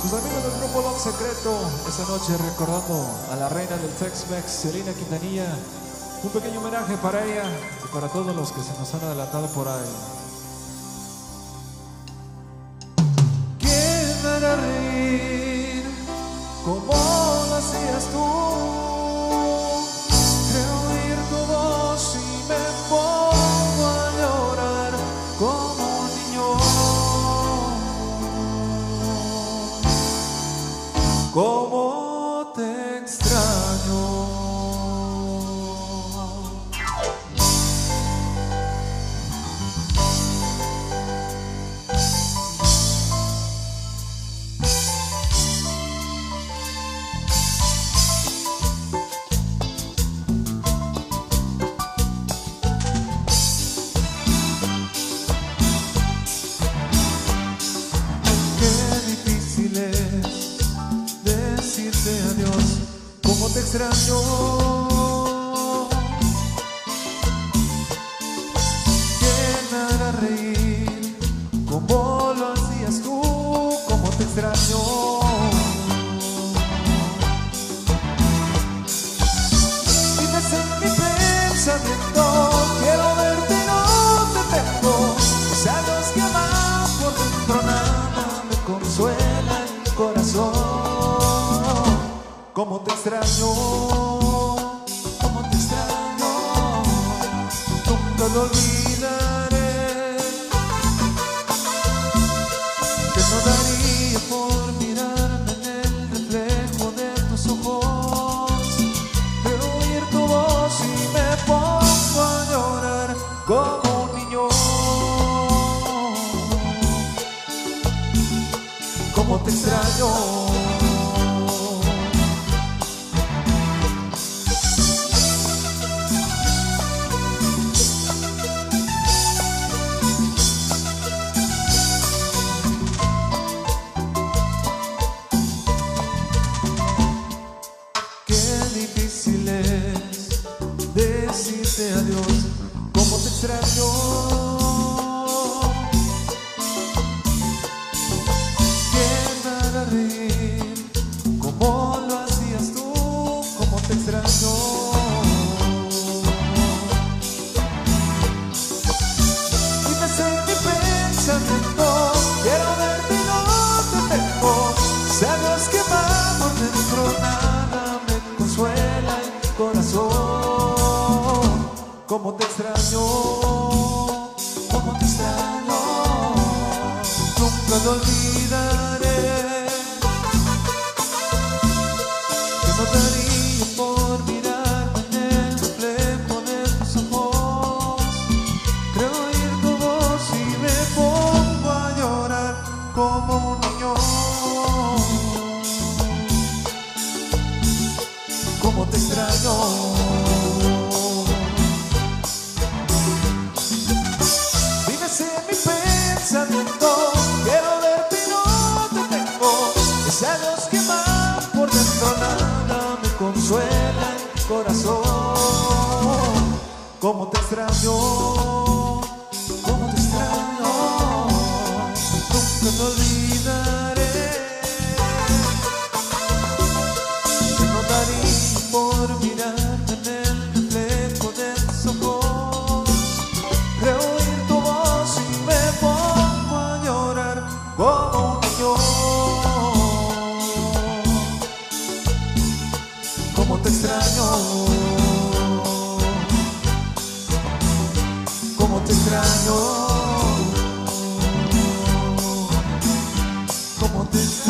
Sus amigos del grupo Long Secreto, esta noche recordando a la reina del Tex-Mex, Selena Quintanilla. Un pequeño homenaje para ella y para todos los que se nos han adelantado por ahí. Como te extraño, como te extraño, nunca lo olvidaré. Que no daría por mirarme en el reflejo de tus ojos, de oír tu voz y me pongo a llorar como un niño. Como te extraño. Cómo te extraño. ¿Quién hará reír como lo hacías tú, cómo te extraño? Nunca lo olvidaré. Que no daría por mirarme en el reflejo de tus ojos. Creo oír tu voz y me pongo a llorar como un niño. Como te extraño. Como te extraño.